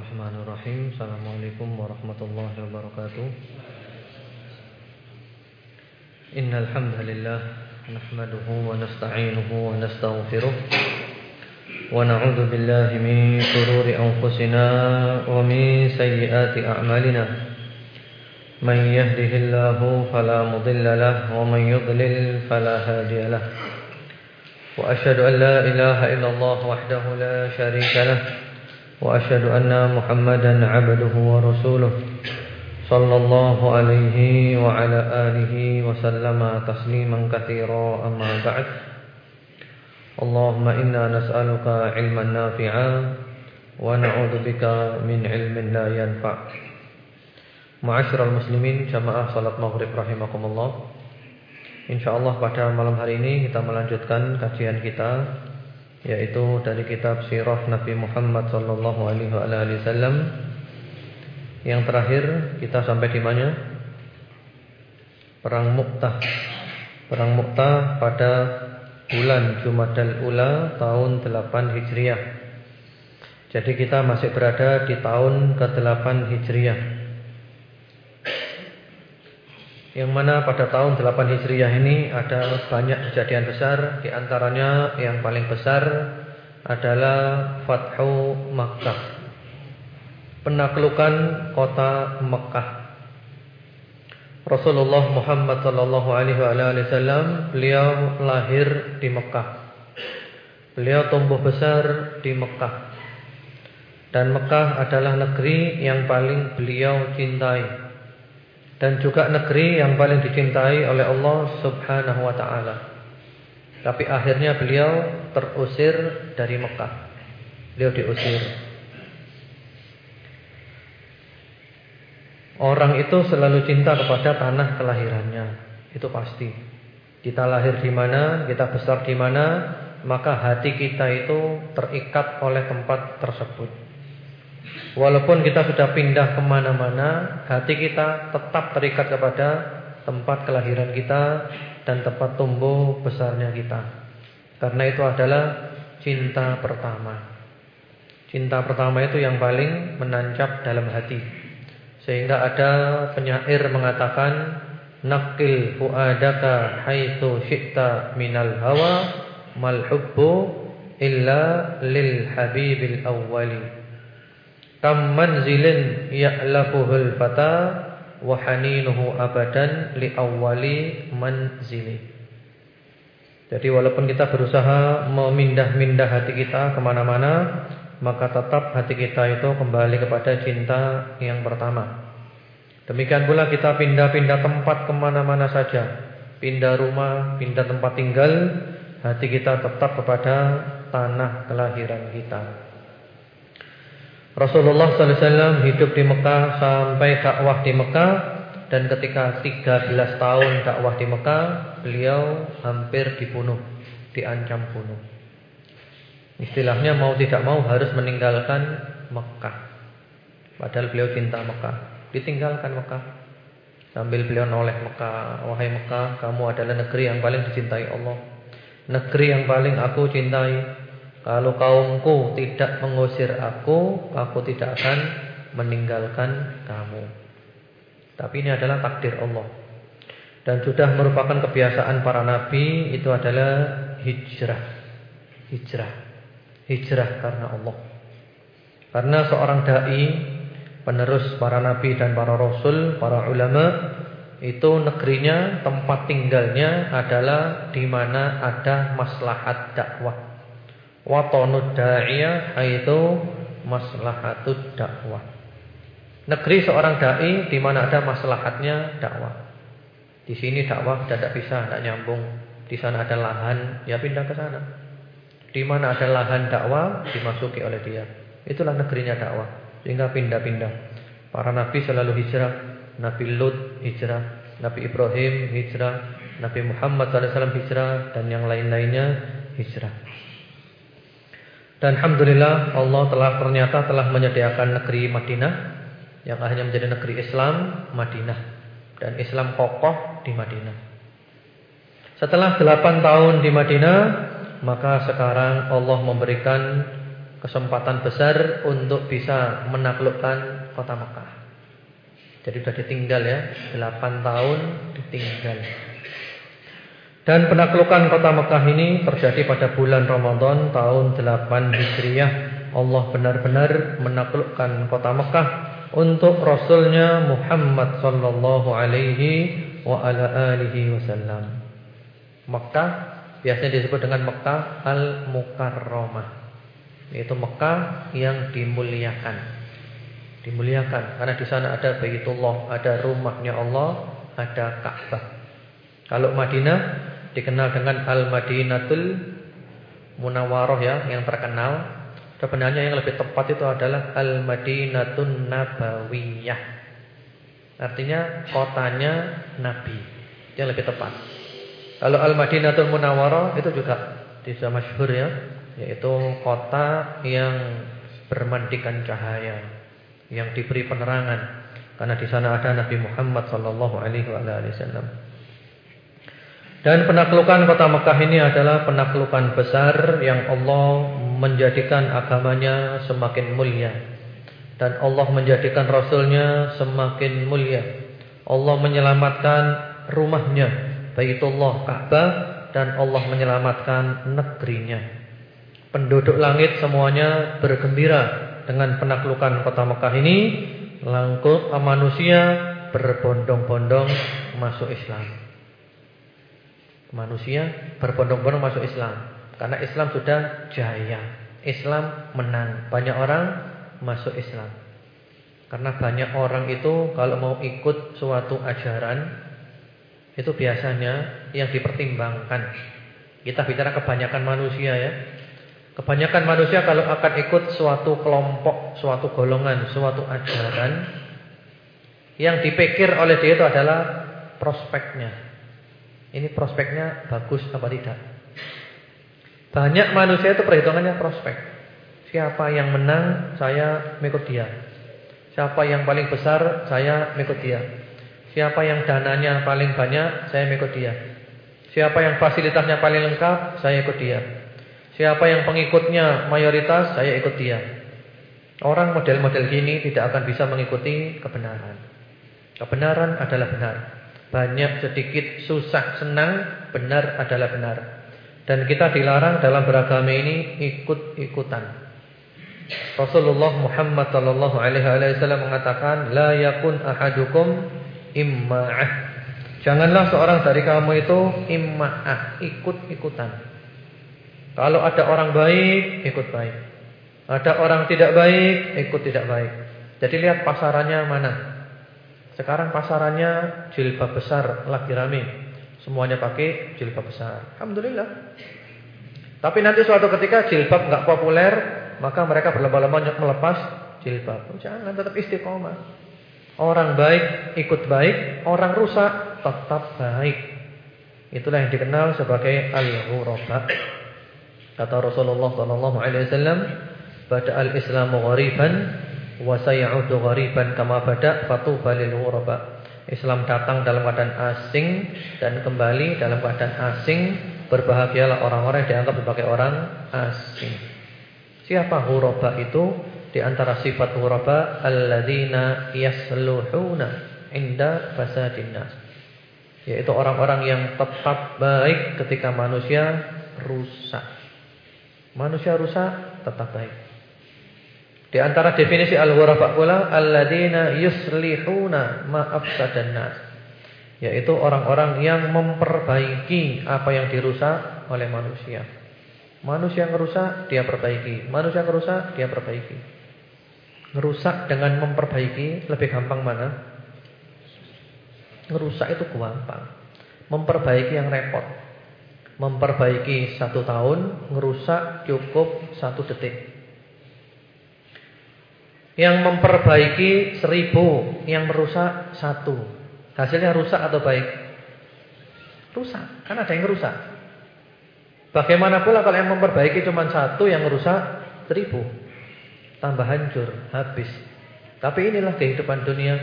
Bismillahirrahmanirrahim Assalamualaikum warahmatullahi wabarakatuh Innal hamdalillah nahmaduhu wa nasta'inuhu wa nastaghfiruh wa na'udzu billahi min shururi anfusina wa min sayyiati a'malina Man yahdihillahu fala mudilla lahu wa man yudlil fala hadiya lahu Wa ashhadu an la ilaha illallah wahdahu la sharika lahu وأشهد أن محمدا عبده ورسوله صلى الله عليه وعلى آله وسلم تسليما كثيرا أما بعد اللهم إنا نسألك علما نافعا ونعوذ بك من علم لا ينفع Ma'asyiral muslimin jamaah salat maghrib rahimakumullah Insyaallah pada malam hari ini kita melanjutkan kajian kita yaitu dari kitab Sirah Nabi Muhammad sallallahu alaihi wasallam. Yang terakhir kita sampai di mana? Perang Mu'tah. Perang Mu'tah pada bulan Jumadal Ula tahun 8 Hijriah. Jadi kita masih berada di tahun ke-8 Hijriah. Yang mana pada tahun 8 Hijriah ini ada banyak kejadian besar Di antaranya yang paling besar adalah Fathu Makkah Penaklukan kota Mekah Rasulullah Muhammad sallallahu alaihi wasallam beliau lahir di Mekah. Beliau tumbuh besar di Mekah. Dan Mekah adalah negeri yang paling beliau cintai dan juga negeri yang paling dicintai oleh Allah Subhanahu wa taala. Tapi akhirnya beliau terusir dari Mekah. Beliau diusir. Orang itu selalu cinta kepada tanah kelahirannya. Itu pasti. Kita lahir di mana, kita besar di mana, maka hati kita itu terikat oleh tempat tersebut. Walaupun kita sudah pindah ke mana-mana Hati kita tetap terikat kepada Tempat kelahiran kita Dan tempat tumbuh besarnya kita. Karena itu adalah Cinta pertama. Cinta pertama itu yang paling Menancap dalam hati. Sehingga ada penyair mengatakan Nakil fuadaka Haithu syi'ta minal hawa Malhubbu Illa lil habibil awwali Kam manzilin ya'lafuhul fata wa haninuhu abadan li awwali manzili. Jadi walaupun kita berusaha memindah-mindah hati kita ke mana-mana, maka tetap hati kita itu kembali kepada cinta yang pertama. Demikian pula kita pindah-pindah tempat ke mana-mana saja, pindah rumah, pindah tempat tinggal, hati kita tetap kepada tanah kelahiran kita. Rasulullah SAW hidup di Mekah sampai dakwah di Mekah dan ketika 13 tahun dakwah di Mekah, beliau hampir dibunuh, diancam bunuh. Istilahnya mau tidak mau harus meninggalkan Mekah. Padahal beliau cinta Mekah, ditinggalkan Mekah. Sambil beliau noleh Mekah, wahai Mekah, kamu adalah negeri yang paling dicintai Allah. Negeri yang paling aku cintai. Kalau kaumku tidak mengusir aku, aku tidak akan meninggalkan kamu. Tapi ini adalah takdir Allah. Dan sudah merupakan kebiasaan para nabi itu adalah hijrah. Hijrah. Hijrah karena Allah. Karena seorang dai, penerus para nabi dan para rasul, para ulama itu negerinya, tempat tinggalnya adalah di mana ada maslahat dakwah. Watanud da'iyah itu maslahatud dakwah. Negeri seorang dai di mana ada maslahatnya dakwah. Di sini dakwah tidak bisa, tidak nyambung. Di sana ada lahan, ya pindah ke sana. Di mana ada lahan dakwah dimasuki oleh dia. Itulah negerinya dakwah. Sehingga pindah-pindah. Para nabi selalu hijrah. Nabi Lut hijrah, Nabi Ibrahim hijrah, Nabi Muhammad SAW hijrah dan yang lain-lainnya hijrah. Dan Alhamdulillah Allah telah ternyata telah menyediakan negeri Madinah Yang akhirnya menjadi negeri Islam Madinah Dan Islam kokoh di Madinah Setelah 8 tahun di Madinah Maka sekarang Allah memberikan kesempatan besar untuk bisa menaklukkan kota Mekah. Jadi sudah ditinggal ya, 8 tahun ditinggal. Dan penaklukan kota Mekah ini terjadi pada bulan Ramadan tahun 8 Hijriah. Allah benar-benar menaklukkan kota Mekah untuk Rasulnya Muhammad sallallahu alaihi wa ala alihi wasallam. Mekah biasanya disebut dengan Mekah Al-Mukarramah. Yaitu Mekah yang dimuliakan. Dimuliakan karena di sana ada Baitullah, ada rumahnya Allah, ada Ka'bah. Kalau Madinah dikenal dengan Al-Madinatul Munawwaroh ya, yang terkenal. Sebenarnya yang lebih tepat itu adalah Al-Madinatun Nabawiyah. Artinya kotanya Nabi. Yang lebih tepat. Kalau Al-Madinatul Munawwaroh itu juga bisa masyhur ya yaitu kota yang bermandikan cahaya, yang diberi penerangan. Karena di sana ada Nabi Muhammad sallallahu alaihi wasallam. Dan penaklukan kota Mekah ini adalah penaklukan besar yang Allah menjadikan agamanya semakin mulia. Dan Allah menjadikan Rasulnya semakin mulia. Allah menyelamatkan rumahnya, Baitullah Ka'bah. Dan Allah menyelamatkan negerinya. Penduduk langit semuanya bergembira dengan penaklukan kota Mekah ini. Langkut manusia berbondong-bondong masuk Islam. Manusia berbondong-bondong masuk Islam. Karena Islam sudah jaya. Islam menang. Banyak orang masuk Islam. Karena banyak orang itu kalau mau ikut suatu ajaran itu biasanya yang dipertimbangkan. Kita bicara kebanyakan manusia ya. Kebanyakan manusia kalau akan ikut suatu kelompok, suatu golongan, suatu ajaran yang dipikir oleh dia itu adalah prospeknya. Ini prospeknya bagus apa tidak? Banyak manusia itu perhitungannya prospek. Siapa yang menang, saya mengikut dia. Siapa yang paling besar, saya mengikut dia. Siapa yang dananya paling banyak, saya mengikut dia. Siapa yang fasilitasnya paling lengkap, saya ikut dia. Siapa yang pengikutnya mayoritas, saya ikut dia. Orang model-model gini tidak akan bisa mengikuti kebenaran. Kebenaran adalah benar. Banyak sedikit susah senang, benar adalah benar. Dan kita dilarang dalam beragama ini ikut-ikutan. Rasulullah Muhammad sallallahu alaihi wasallam mengatakan, "La yakun ahadukum imma'ah." Janganlah seorang dari kamu itu imma'ah, ikut-ikutan. Kalau ada orang baik, ikut baik. Ada orang tidak baik, ikut tidak baik. Jadi lihat pasarannya mana. Sekarang pasarannya jilbab besar lagi rame. Semuanya pakai jilbab besar. Alhamdulillah. Tapi nanti suatu ketika jilbab nggak populer, maka mereka berlomba-lomba melepas jilbab. Jangan tetap istiqomah. Orang baik ikut baik, orang rusak tetap baik. Itulah yang dikenal sebagai al-ghuraba. Kata Rasulullah sallallahu alaihi wasallam, "Bada al-Islamu ghariban wa ghariban kama bada fatuba lil ghuraba." Islam datang dalam keadaan asing dan kembali dalam keadaan asing. Berbahagialah orang-orang yang dianggap sebagai orang asing. Siapa ghuraba itu? Di antara sifat ghuraba alladzina yasluhuna inda fasadin nas. Yaitu orang-orang yang tetap baik ketika manusia rusak. Manusia rusak tetap baik. Di antara definisi al-ghuraba pula alladzina yuslihuna ma afsadan nas. Yaitu orang-orang yang memperbaiki apa yang dirusak oleh manusia. Manusia yang rusak dia perbaiki, manusia yang rusak dia perbaiki. Ngerusak dengan memperbaiki lebih gampang mana? Ngerusak itu gampang. Memperbaiki yang repot. Memperbaiki satu tahun, ngerusak cukup satu detik. Yang memperbaiki seribu, yang merusak satu. Hasilnya rusak atau baik? Rusak, kan ada yang rusak. Bagaimana pula kalau yang memperbaiki cuma satu, yang merusak seribu. Tambah hancur, habis. Tapi inilah kehidupan dunia.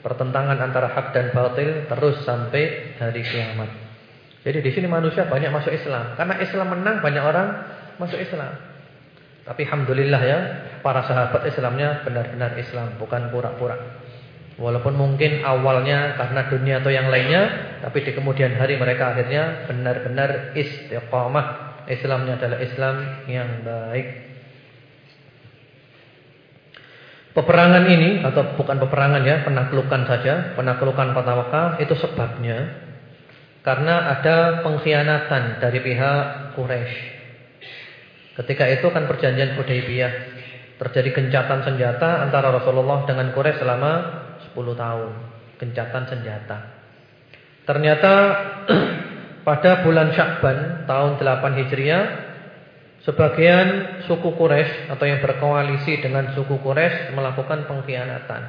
Pertentangan antara hak dan batil terus sampai hari kiamat. Jadi di sini manusia banyak masuk Islam. Karena Islam menang banyak orang masuk Islam. Tapi alhamdulillah ya, para sahabat Islamnya benar-benar Islam, bukan pura-pura. Walaupun mungkin awalnya karena dunia atau yang lainnya, tapi di kemudian hari mereka akhirnya benar-benar istiqamah. Islamnya adalah Islam yang baik. Peperangan ini atau bukan peperangan ya, penaklukan saja, penaklukan kota Mekah itu sebabnya karena ada pengkhianatan dari pihak Quraisy. Ketika itu kan perjanjian Hudaybiyah. Terjadi gencatan senjata antara Rasulullah dengan Quraisy selama 10 tahun. Gencatan senjata. Ternyata pada bulan Syakban tahun 8 Hijriah sebagian suku Quraisy atau yang berkoalisi dengan suku Quraisy melakukan pengkhianatan.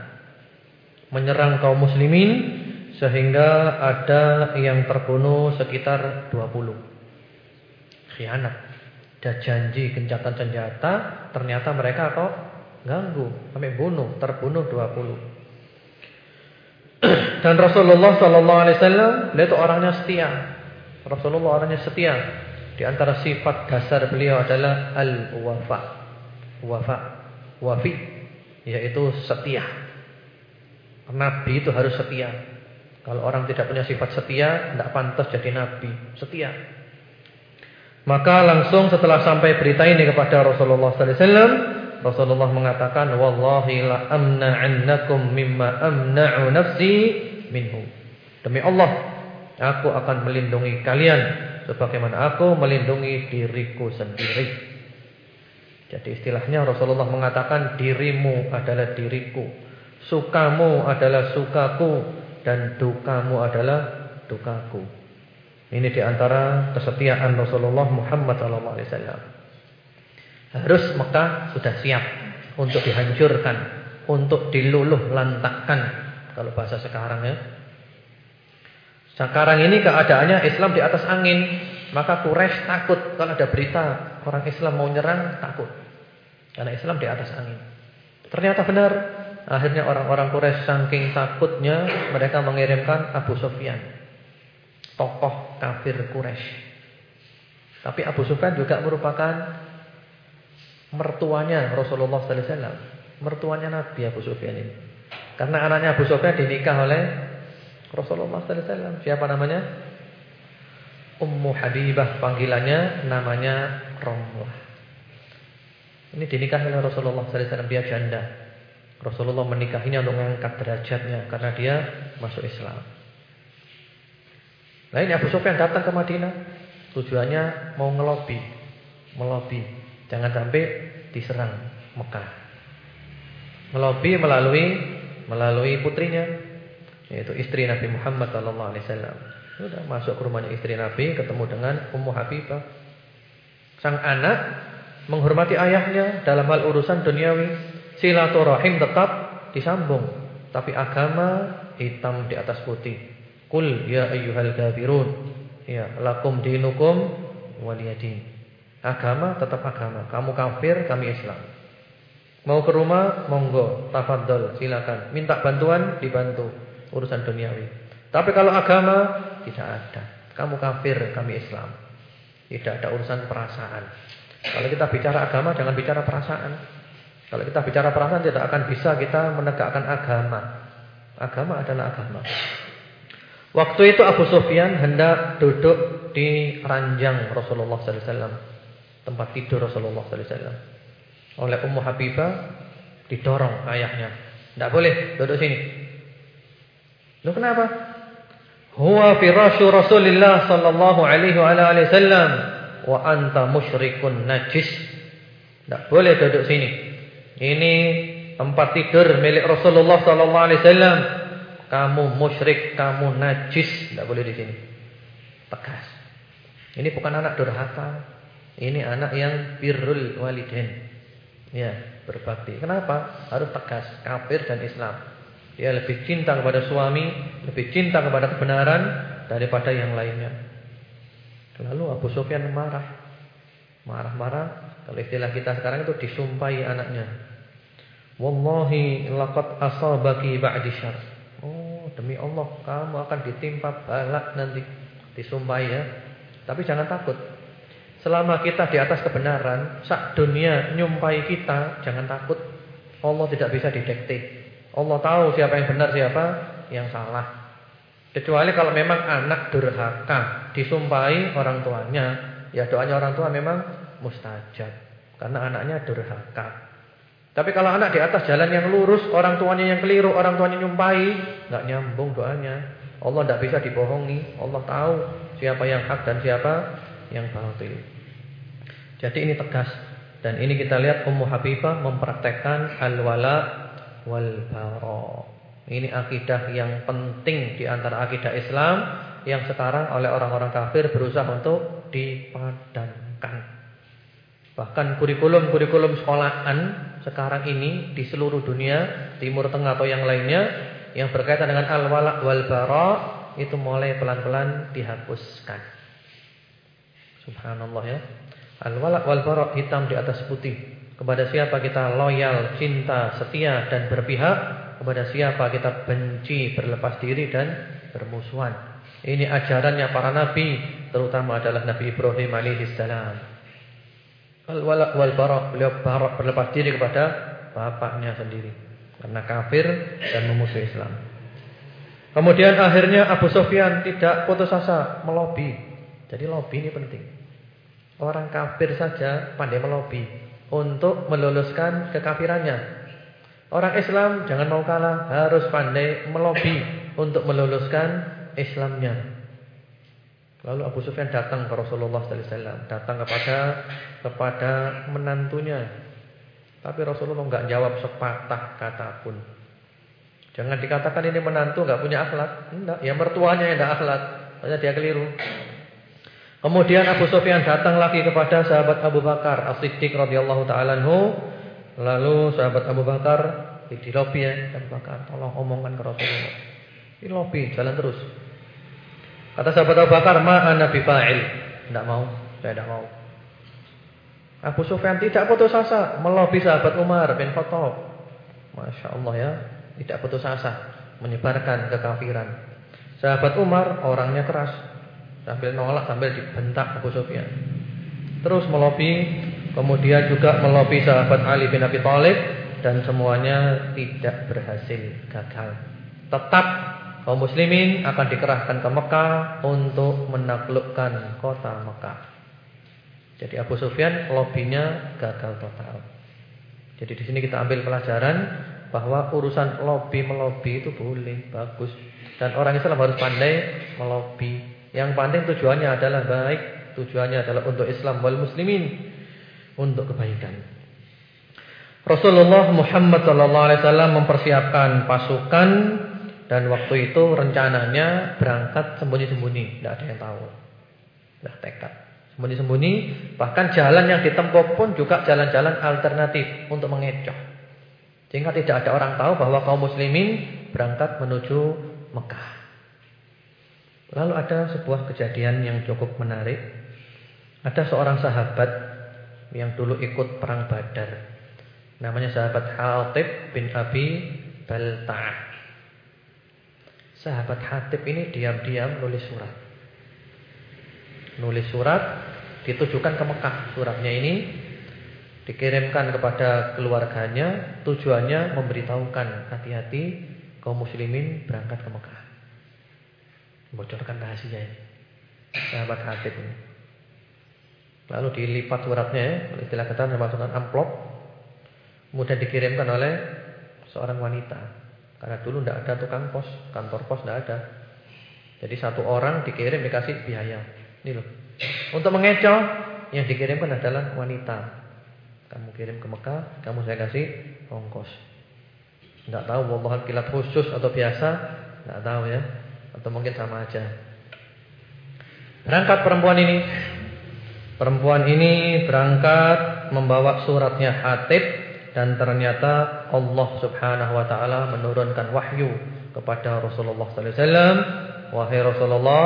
Menyerang kaum muslimin sehingga ada yang terbunuh sekitar 20. Khianat. Ada janji gencatan senjata, ternyata mereka kok ganggu, sampai bunuh, terbunuh 20. Dan Rasulullah sallallahu alaihi wasallam itu orangnya setia. Rasulullah orangnya setia. Di antara sifat dasar beliau adalah al-wafa. Wafa, wafi, yaitu setia. Nabi itu harus setia. Kalau orang tidak punya sifat setia, tidak pantas jadi nabi. Setia. Maka langsung setelah sampai berita ini kepada Rasulullah sallallahu alaihi wasallam, Rasulullah mengatakan, "Wallahi la amna'annakum mimma amna'u nafsi minhu." Demi Allah, aku akan melindungi kalian sebagaimana aku melindungi diriku sendiri. Jadi istilahnya Rasulullah mengatakan dirimu adalah diriku, sukamu adalah sukaku dan dukamu adalah dukaku. Ini di antara kesetiaan Rasulullah Muhammad SAW. Harus Mekah sudah siap untuk dihancurkan, untuk diluluh lantakkan. Kalau bahasa sekarang ya. Sekarang ini keadaannya Islam di atas angin, maka Quraisy takut kalau ada berita orang Islam mau nyerang takut. Karena Islam di atas angin. Ternyata benar. Akhirnya orang-orang Quraisy saking takutnya mereka mengirimkan Abu Sufyan tokoh kafir Quraisy. Tapi Abu Sufyan juga merupakan mertuanya Rasulullah sallallahu alaihi wasallam, mertuanya Nabi Abu Sufyan ini. Karena anaknya Abu Sufyan dinikah oleh Rasulullah sallallahu alaihi wasallam. Siapa namanya? Ummu Habibah panggilannya namanya Ramlah. Ini dinikahi oleh Rasulullah sallallahu alaihi wasallam dia janda. Rasulullah menikahinya untuk mengangkat derajatnya karena dia masuk Islam. Nah ini Abu Sufyan datang ke Madinah tujuannya mau ngelobi, melobi, jangan sampai diserang Mekah. Melobi melalui melalui putrinya yaitu istri Nabi Muhammad sallallahu alaihi wasallam. Sudah masuk ke rumahnya istri Nabi ketemu dengan Ummu Habibah. Sang anak menghormati ayahnya dalam hal urusan duniawi, silaturahim tetap disambung, tapi agama hitam di atas putih. Kul ya ayyuhal kafirun. Ya, lakum dinukum waliyadin. Agama tetap agama. Kamu kafir, kami Islam. Mau ke rumah, monggo, tafadhol, silakan. Minta bantuan, dibantu. Urusan duniawi. Tapi kalau agama tidak ada. Kamu kafir, kami Islam. Tidak ada urusan perasaan. Kalau kita bicara agama jangan bicara perasaan. Kalau kita bicara perasaan tidak akan bisa kita menegakkan agama. Agama adalah agama. Waktu itu Abu Sufyan hendak duduk di ranjang Rasulullah sallallahu alaihi wasallam, tempat tidur Rasulullah sallallahu alaihi wasallam. Oleh Ummu Habibah didorong ayahnya. Tidak boleh duduk sini. Lu kenapa? Huwa firasyu Rasulullah sallallahu alaihi wasallam wa anta musyrikun najis. Tidak boleh duduk sini. Ini tempat tidur milik Rasulullah sallallahu alaihi wasallam kamu musyrik, kamu najis, tidak boleh di sini. Tegas. Ini bukan anak durhaka. Ini anak yang birrul walidain. Ya, berbakti. Kenapa? Harus tegas, kafir dan Islam. Dia lebih cinta kepada suami, lebih cinta kepada kebenaran daripada yang lainnya. Lalu Abu Sufyan marah. Marah-marah, kalau istilah kita sekarang itu disumpahi anaknya. Wallahi laqad asabaki ba'di syarr. Demi Allah kamu akan ditimpa balak nanti Disumpah ya Tapi jangan takut Selama kita di atas kebenaran, sak dunia nyumpai kita, jangan takut. Allah tidak bisa didekti. Allah tahu siapa yang benar, siapa yang salah. Kecuali kalau memang anak durhaka, disumpahi orang tuanya, ya doanya orang tua memang mustajab. Karena anaknya durhaka. Tapi kalau anak di atas jalan yang lurus, orang tuanya yang keliru, orang tuanya nyumpai, nggak nyambung doanya. Allah tidak bisa dibohongi. Allah tahu siapa yang hak dan siapa yang batil. Jadi ini tegas dan ini kita lihat Ummu Habibah mempraktekkan al-wala wal bara. Ini akidah yang penting di antara akidah Islam yang sekarang oleh orang-orang kafir berusaha untuk dipadankan. Bahkan kurikulum-kurikulum sekolahan sekarang ini di seluruh dunia, Timur Tengah atau yang lainnya yang berkaitan dengan al-wala wal bara itu mulai pelan-pelan dihapuskan. Subhanallah ya. Al-wala wal bara hitam di atas putih. Kepada siapa kita loyal, cinta, setia dan berpihak, kepada siapa kita benci, berlepas diri dan bermusuhan. Ini ajarannya para nabi, terutama adalah Nabi Ibrahim alaihissalam. Al-wala wal bara, beliau berlepas diri kepada bapaknya sendiri karena kafir dan memusuhi Islam. Kemudian akhirnya Abu Sofyan tidak putus asa melobi. Jadi lobby ini penting. Orang kafir saja pandai melobi untuk meluluskan kekafirannya. Orang Islam jangan mau kalah, harus pandai melobi untuk meluluskan Islamnya. Lalu Abu Sufyan datang ke Rasulullah sallallahu alaihi wasallam, datang kepada kepada menantunya. Tapi Rasulullah enggak jawab sepatah kata pun. Jangan dikatakan ini menantu enggak punya akhlak. Enggak, ya mertuanya yang enggak akhlak. Hanya dia keliru. Kemudian Abu Sufyan datang lagi kepada sahabat Abu Bakar As-Siddiq radhiyallahu taala Lalu sahabat Abu Bakar di lobi ya, Abu Bakar, tolong omongkan ke Rasulullah. Di lobi, jalan terus. Kata sahabat Abu Bakar, "Ma ana bifa'il." Enggak mau, saya tidak mau. Abu Sufyan tidak putus asa melobi sahabat Umar bin Khattab. Masya Allah ya, tidak putus asa menyebarkan kekafiran. Sahabat Umar orangnya keras, Sambil nolak sambil dibentak Abu Sufyan. Terus melobi, kemudian juga melobi sahabat Ali bin Abi Thalib dan semuanya tidak berhasil, gagal. Tetap kaum muslimin akan dikerahkan ke Mekah untuk menaklukkan kota Mekah. Jadi Abu Sufyan lobinya gagal total. Jadi di sini kita ambil pelajaran bahwa urusan lobby melobi itu boleh, bagus. Dan orang Islam harus pandai melobi yang penting tujuannya adalah baik, tujuannya adalah untuk Islam wal muslimin, untuk kebaikan. Rasulullah Muhammad wasallam mempersiapkan pasukan dan waktu itu rencananya berangkat sembunyi-sembunyi, tidak ada yang tahu. Sudah tekad. Sembunyi-sembunyi, bahkan jalan yang ditempuh pun juga jalan-jalan alternatif untuk mengecoh. Sehingga tidak ada orang tahu bahwa kaum muslimin berangkat menuju Mekah. Lalu ada sebuah kejadian yang cukup menarik. Ada seorang sahabat yang dulu ikut perang Badar. Namanya sahabat Hatib bin Abi Balta'ah. Sahabat Hatib ini diam-diam nulis surat. Nulis surat ditujukan ke Mekah. Suratnya ini dikirimkan kepada keluarganya. Tujuannya memberitahukan hati-hati kaum muslimin berangkat ke Mekah. Bocorkan rahasia ini. Sahabat Hatib ini. Lalu dilipat suratnya ya, istilah kata memasukkan amplop. Kemudian dikirimkan oleh seorang wanita. Karena dulu tidak ada tukang pos, kantor pos tidak ada. Jadi satu orang dikirim dikasih biaya. Ini loh. Untuk mengecoh yang dikirimkan adalah wanita. Kamu kirim ke Mekah, kamu saya kasih ongkos. Tidak tahu wallahan kilat khusus atau biasa, tidak tahu ya. Atau mungkin sama aja. Berangkat perempuan ini. Perempuan ini berangkat membawa suratnya Hatib dan ternyata Allah Subhanahu wa taala menurunkan wahyu kepada Rasulullah sallallahu alaihi wasallam, "Wahai Rasulullah,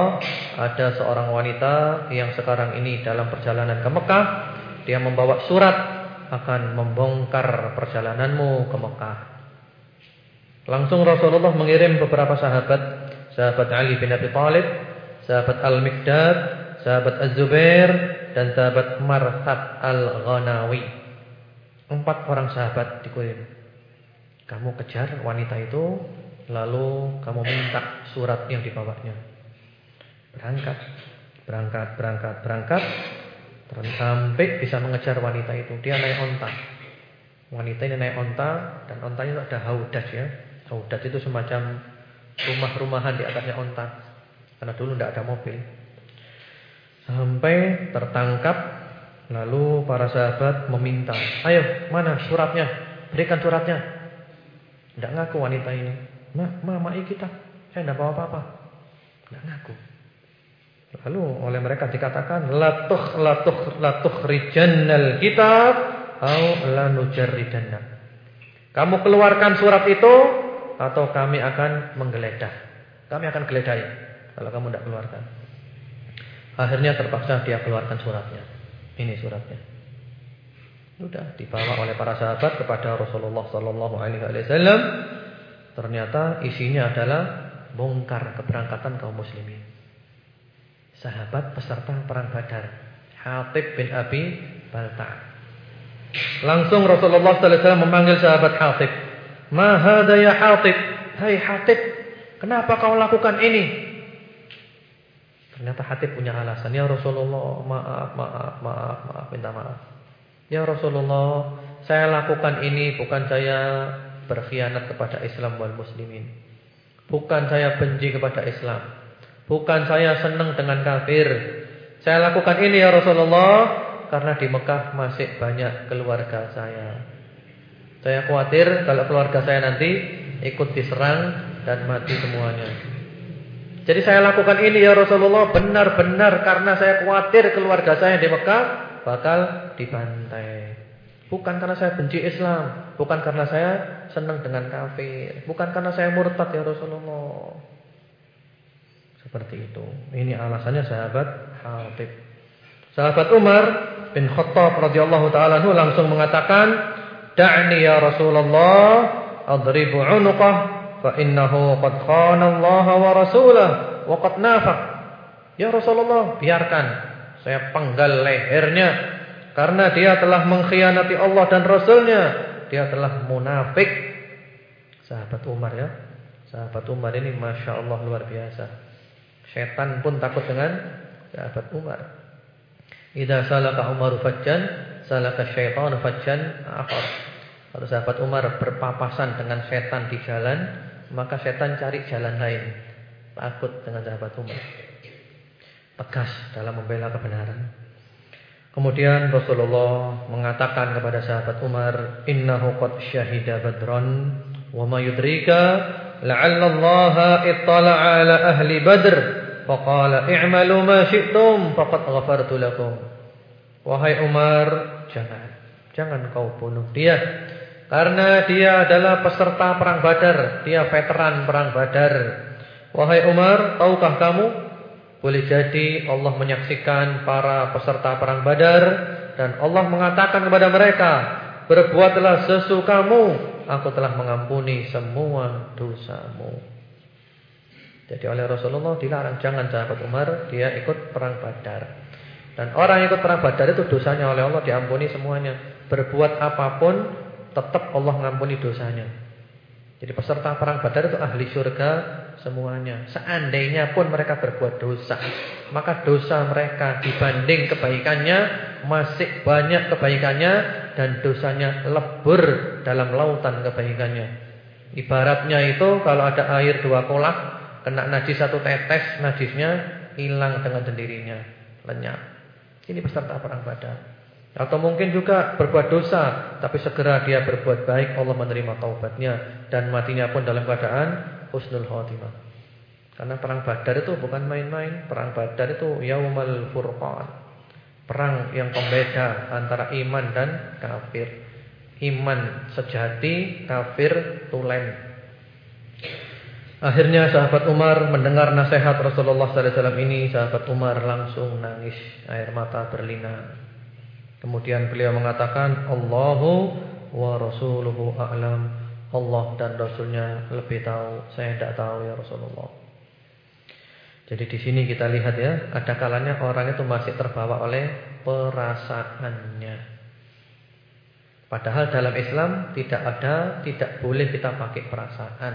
ada seorang wanita yang sekarang ini dalam perjalanan ke Mekah, dia membawa surat akan membongkar perjalananmu ke Mekah." Langsung Rasulullah mengirim beberapa sahabat sahabat Ali bin Abi Thalib, sahabat Al-Miqdad, sahabat Az-Zubair dan sahabat Marthad Al-Ghanawi. Empat orang sahabat dikirim. Kamu kejar wanita itu, lalu kamu minta surat yang dibawanya. Berangkat, berangkat, berangkat, berangkat, sampai bisa mengejar wanita itu. Dia naik onta. Wanita ini naik onta dan ontanya itu ada haudat ya. Haudat itu semacam rumah-rumahan di atasnya onta. Karena dulu tidak ada mobil. Sampai tertangkap Lalu para sahabat meminta Ayo mana suratnya? Berikan suratnya. Tidak ngaku wanita ini. Nah mamai kita Saya tidak bawa apa-apa. Tidak ngaku. Lalu oleh mereka dikatakan Latuh latuh latuh rijannal kitab Au lanujarridanna Kamu keluarkan surat itu Atau kami akan menggeledah. Kami akan geledai Kalau kamu tidak keluarkan. Akhirnya terpaksa dia keluarkan suratnya. Ini suratnya. Sudah dibawa oleh para sahabat kepada Rasulullah sallallahu alaihi wasallam. Ternyata isinya adalah bongkar keberangkatan kaum muslimin. Sahabat peserta perang Badar, Hatib bin Abi Balta. Langsung Rasulullah sallallahu alaihi wasallam memanggil sahabat Hatib. "Ma hada ya Hatib?" "Hai Hatib, kenapa kau lakukan ini?" Ternyata Hatib punya alasan. Ya Rasulullah, maaf, maaf, maaf, maaf, minta maaf. Ya Rasulullah, saya lakukan ini bukan saya berkhianat kepada Islam wal muslimin. Bukan saya benci kepada Islam. Bukan saya senang dengan kafir. Saya lakukan ini ya Rasulullah karena di Mekah masih banyak keluarga saya. Saya khawatir kalau keluarga saya nanti ikut diserang dan mati semuanya. Jadi saya lakukan ini ya Rasulullah benar-benar karena saya khawatir keluarga saya di Mekah bakal dibantai. Bukan karena saya benci Islam, bukan karena saya senang dengan kafir, bukan karena saya murtad ya Rasulullah. Seperti itu. Ini alasannya sahabat Hatib. Sahabat Umar bin Khattab radhiyallahu taala langsung mengatakan, "Da'ni ya Rasulullah adribu 'unuqah khana Allah wa rasulah wa qad nafaq. Ya Rasulullah, biarkan saya penggal lehernya karena dia telah mengkhianati Allah dan Rasulnya. Dia telah munafik. Sahabat Umar ya. Sahabat Umar ini Masya Allah luar biasa. Setan pun takut dengan sahabat Umar. Idza salaka Umar fajjan, salaka syaitan fajjan akhar. Kalau sahabat Umar berpapasan dengan setan di jalan, maka setan cari jalan lain. Takut dengan sahabat Umar. Tegas dalam membela kebenaran. Kemudian Rasulullah mengatakan kepada sahabat Umar, "Innahu qad syahida badran wa ma yudrika la'alla Allah ittala'a 'ala ahli Badr faqala i'malu ma syi'tum faqad ghafartu lakum." Wahai Umar, jangan jangan kau bunuh dia karena dia adalah peserta perang Badar, dia veteran perang Badar. Wahai Umar, tahukah kamu boleh jadi Allah menyaksikan para peserta perang Badar dan Allah mengatakan kepada mereka, "Berbuatlah sesukamu, aku telah mengampuni semua dosamu." Jadi oleh Rasulullah dilarang jangan sahabat Umar dia ikut perang Badar. Dan orang yang ikut perang Badar itu dosanya oleh Allah diampuni semuanya. Berbuat apa pun tetap Allah mengampuni dosanya. Jadi peserta perang Badar itu ahli surga semuanya. Seandainya pun mereka berbuat dosa, maka dosa mereka dibanding kebaikannya masih banyak kebaikannya dan dosanya lebur dalam lautan kebaikannya. Ibaratnya itu kalau ada air dua kolak, kena najis satu tetes, najisnya hilang dengan sendirinya, lenyap. Ini peserta perang Badar. Atau mungkin juga berbuat dosa Tapi segera dia berbuat baik Allah menerima taubatnya Dan matinya pun dalam keadaan Husnul khatimah. Karena perang badar itu bukan main-main Perang badar itu Yaumal furqan. Perang yang pembeda Antara iman dan kafir. Iman sejati Kafir tulen. Akhirnya sahabat Umar mendengar nasihat Rasulullah SAW ini Sahabat Umar langsung nangis Air mata berlinang Kemudian beliau mengatakan Allahu wa rasuluhu a'lam. Allah dan Rasulnya lebih tahu. Saya tidak tahu ya Rasulullah. Jadi di sini kita lihat ya, ada kalanya orang itu masih terbawa oleh perasaannya. Padahal dalam Islam tidak ada, tidak boleh kita pakai perasaan.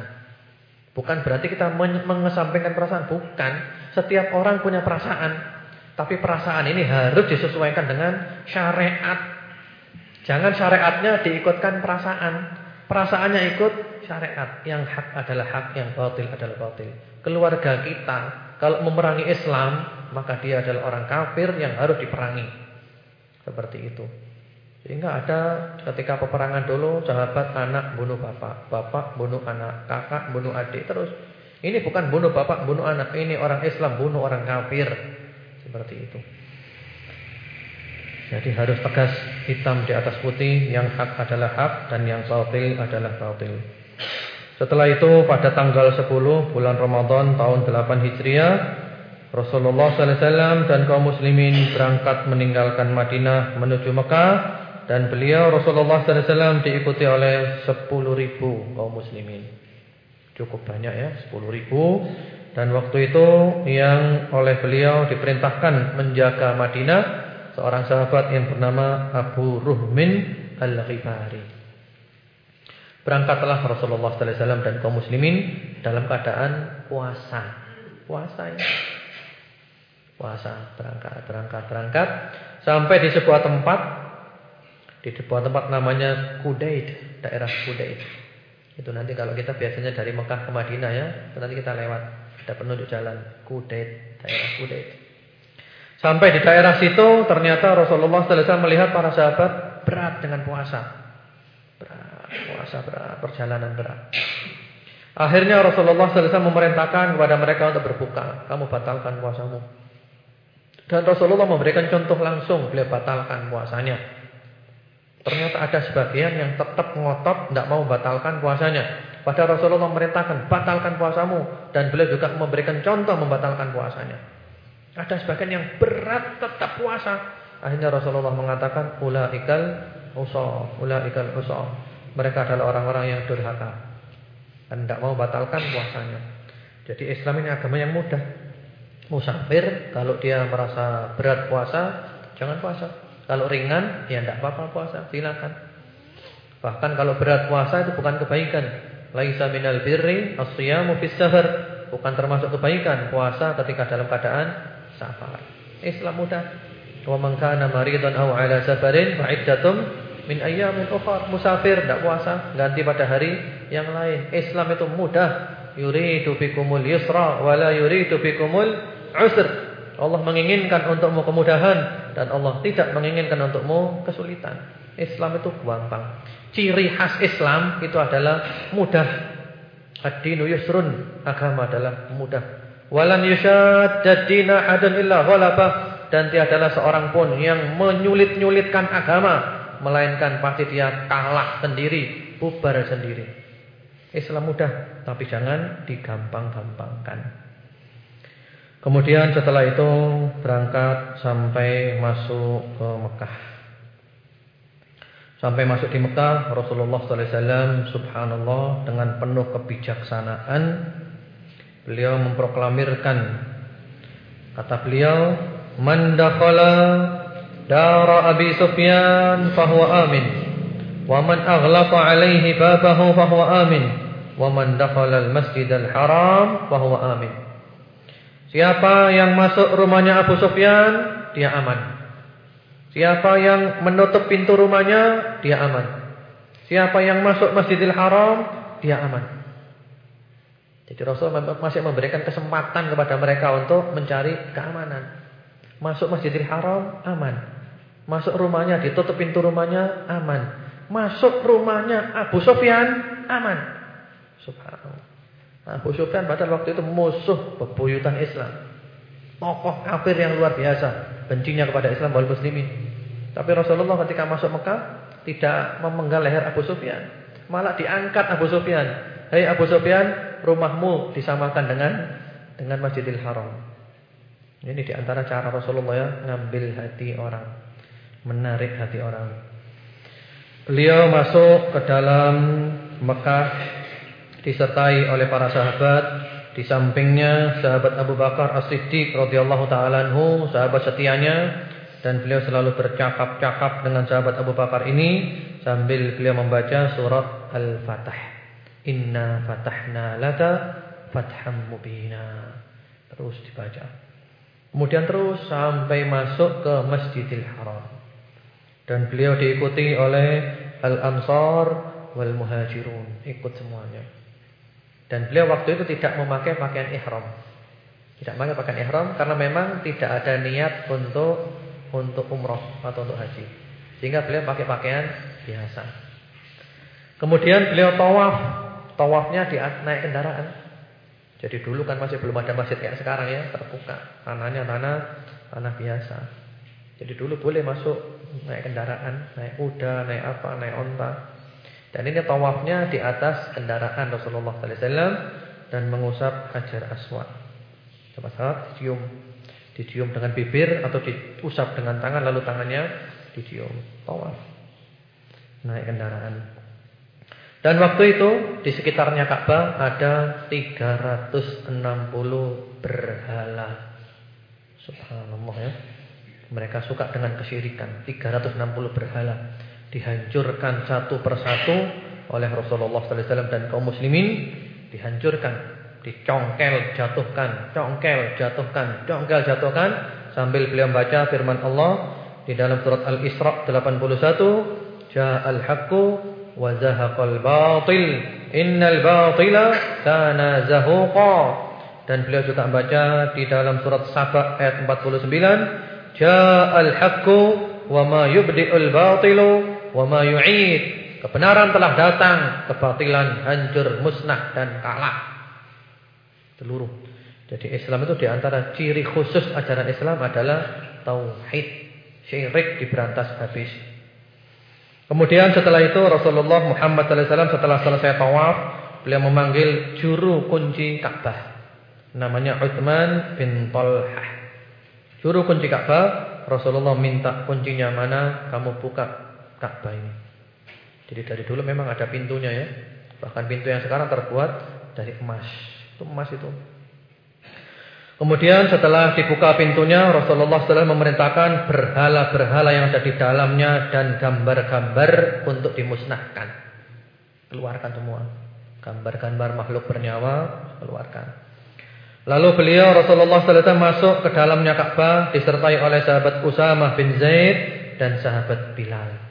Bukan berarti kita mengesampingkan perasaan, bukan. Setiap orang punya perasaan. Tapi perasaan ini harus disesuaikan dengan syariat. Jangan syariatnya diikutkan perasaan. Perasaannya ikut syariat. Yang hak adalah hak, yang batil adalah batil. Keluarga kita kalau memerangi Islam, maka dia adalah orang kafir yang harus diperangi. Seperti itu. Sehingga ada ketika peperangan dulu sahabat anak bunuh bapak, bapak bunuh anak, kakak bunuh adik terus. Ini bukan bunuh bapak, bunuh anak, ini orang Islam bunuh orang kafir. Seperti itu. Jadi harus tegas hitam di atas putih yang hak adalah hak dan yang batil adalah batil. Setelah itu pada tanggal 10 bulan Ramadan tahun 8 Hijriah Rasulullah SAW dan kaum muslimin berangkat meninggalkan Madinah menuju Mekah dan beliau Rasulullah SAW diikuti oleh 10 ribu kaum muslimin. Cukup banyak ya, 10 ribu dan waktu itu yang oleh beliau diperintahkan menjaga Madinah seorang sahabat yang bernama Abu Ruhmin Al-Ghifari. Berangkatlah Rasulullah wasallam dan kaum muslimin dalam keadaan puasa. Puasa ya. Puasa, berangkat, berangkat, berangkat sampai di sebuah tempat di sebuah tempat namanya Kudaid, daerah Kudaid. Itu nanti kalau kita biasanya dari Mekah ke Madinah ya, nanti kita lewat ada penunjuk jalan Kudet, daerah Kudet. Sampai di daerah situ ternyata Rasulullah SAW melihat para sahabat berat dengan puasa. Berat, puasa berat, perjalanan berat. Akhirnya Rasulullah SAW memerintahkan kepada mereka untuk berbuka. Kamu batalkan puasamu. Dan Rasulullah memberikan contoh langsung beliau batalkan puasanya. Ternyata ada sebagian yang tetap ngotot tidak mau batalkan puasanya. Padahal Rasulullah memerintahkan batalkan puasamu dan beliau juga memberikan contoh membatalkan puasanya. Ada sebagian yang berat tetap puasa. Akhirnya Rasulullah mengatakan ulaikal usa, ulaikal usa. Mereka adalah orang-orang yang durhaka dan tidak mau batalkan puasanya. Jadi Islam ini agama yang mudah. Musafir kalau dia merasa berat puasa, jangan puasa. Kalau ringan, ya tidak apa-apa puasa, silakan. Bahkan kalau berat puasa itu bukan kebaikan, Laisa minal birri as-siyamu fis safar. Bukan termasuk kebaikan puasa ketika dalam keadaan safar. Islam mudah. Wa man kana maridan aw ala safarin fa iddatum min ayyamin ukhra. Musafir tidak puasa, ganti pada hari yang lain. Islam itu mudah. Yuridu bikumul yusra wa la yuridu bikumul usr. Allah menginginkan untukmu kemudahan dan Allah tidak menginginkan untukmu kesulitan. Islam itu gampang. Ciri khas Islam itu adalah mudah. Ad-dinu yusrun, agama adalah mudah. Walan yushaddad dina adan illa ghalabah dan tiadalah seorang pun yang menyulit-nyulitkan agama melainkan pasti dia kalah sendiri, bubar sendiri. Islam mudah, tapi jangan digampang-gampangkan. Kemudian setelah itu berangkat sampai masuk ke Mekah. Sampai masuk di Mekah Rasulullah SAW Subhanallah dengan penuh kebijaksanaan Beliau memproklamirkan. Kata beliau Man dakhala Dara Abi Sufyan Fahuwa amin. Wa man aghlaqa alaihi babahu Fahuwa amin. Wa man dakhala al-masjid al-haram Fahuwa amin. Siapa yang masuk rumahnya Abu Sufyan Dia aman Siapa yang menutup pintu rumahnya, dia aman. Siapa yang masuk Masjidil Haram, dia aman. Jadi Rasul masih memberikan kesempatan kepada mereka untuk mencari keamanan. Masuk Masjidil Haram, aman. Masuk rumahnya, ditutup pintu rumahnya, aman. Masuk rumahnya Abu Sufyan, aman. Subhanallah. Abu Sufyan pada waktu itu musuh bebuyutan Islam. Tokoh kafir yang luar biasa bencinya kepada Islam wal muslimin. Tapi Rasulullah ketika masuk Mekah tidak memenggal leher Abu Sufyan, malah diangkat Abu Sufyan. Hei Abu Sufyan, rumahmu disamakan dengan dengan Masjidil Haram. Ini di antara cara Rasulullah ya ngambil hati orang, menarik hati orang. Beliau masuk ke dalam Mekah disertai oleh para sahabat di sampingnya sahabat Abu Bakar As-Siddiq radhiyallahu taala anhu, sahabat setianya dan beliau selalu bercakap-cakap dengan sahabat Abu Bakar ini sambil beliau membaca surat Al-Fatah. Inna fatahna laka fatham mubina. Terus dibaca. Kemudian terus sampai masuk ke Masjidil Haram. Dan beliau diikuti oleh Al-Ansar wal Muhajirun, ikut semuanya. Dan beliau waktu itu tidak memakai pakaian ihram. Tidak memakai pakaian ihram karena memang tidak ada niat untuk untuk umroh atau untuk haji. Sehingga beliau pakai pakaian biasa. Kemudian beliau tawaf. Tawafnya di naik kendaraan. Jadi dulu kan masih belum ada masjid kayak sekarang ya, terbuka. Tanahnya tanah tanah biasa. Jadi dulu boleh masuk naik kendaraan, naik kuda, naik apa, naik onta. Dan ini tawafnya di atas kendaraan Rasulullah wasallam dan mengusap Hajar Aswad. Coba saat cium Dicium dengan bibir atau diusap dengan tangan lalu tangannya dicium. Tawaf. Naik kendaraan. Dan waktu itu di sekitarnya Ka'bah ada 360 berhala. Subhanallah ya. Mereka suka dengan kesyirikan. 360 berhala dihancurkan satu persatu oleh Rasulullah sallallahu alaihi wasallam dan kaum muslimin dihancurkan dicongkel jatuhkan, congkel jatuhkan, congkel jatuhkan sambil beliau membaca firman Allah di dalam surat Al-Isra 81, Ja'al haqqu wa zahaqal batil, innal batila kana zahuqa. Dan beliau juga membaca di dalam surat Saba ayat 49, Ja'al haqqu wa ma yubdi'ul batilu wa ma yu'id. Kebenaran telah datang, kebatilan hancur, musnah dan kalah. Seluruh. Jadi Islam itu di antara ciri khusus ajaran Islam adalah tauhid. Syirik diberantas habis. Kemudian setelah itu Rasulullah Muhammad SAW setelah selesai tawaf, beliau memanggil juru kunci Ka'bah. Namanya Uthman bin Talhah. Juru kunci Ka'bah, Rasulullah minta kuncinya mana, kamu buka Ka'bah ini. Jadi dari dulu memang ada pintunya ya. Bahkan pintu yang sekarang terbuat dari emas. Itu emas itu. Kemudian setelah dibuka pintunya Rasulullah SAW memerintahkan berhala-berhala yang ada di dalamnya dan gambar-gambar untuk dimusnahkan. Keluarkan semua. Gambar-gambar makhluk bernyawa keluarkan. Lalu beliau Rasulullah SAW masuk ke dalamnya Ka'bah disertai oleh sahabat Usama bin Zaid dan sahabat Bilal.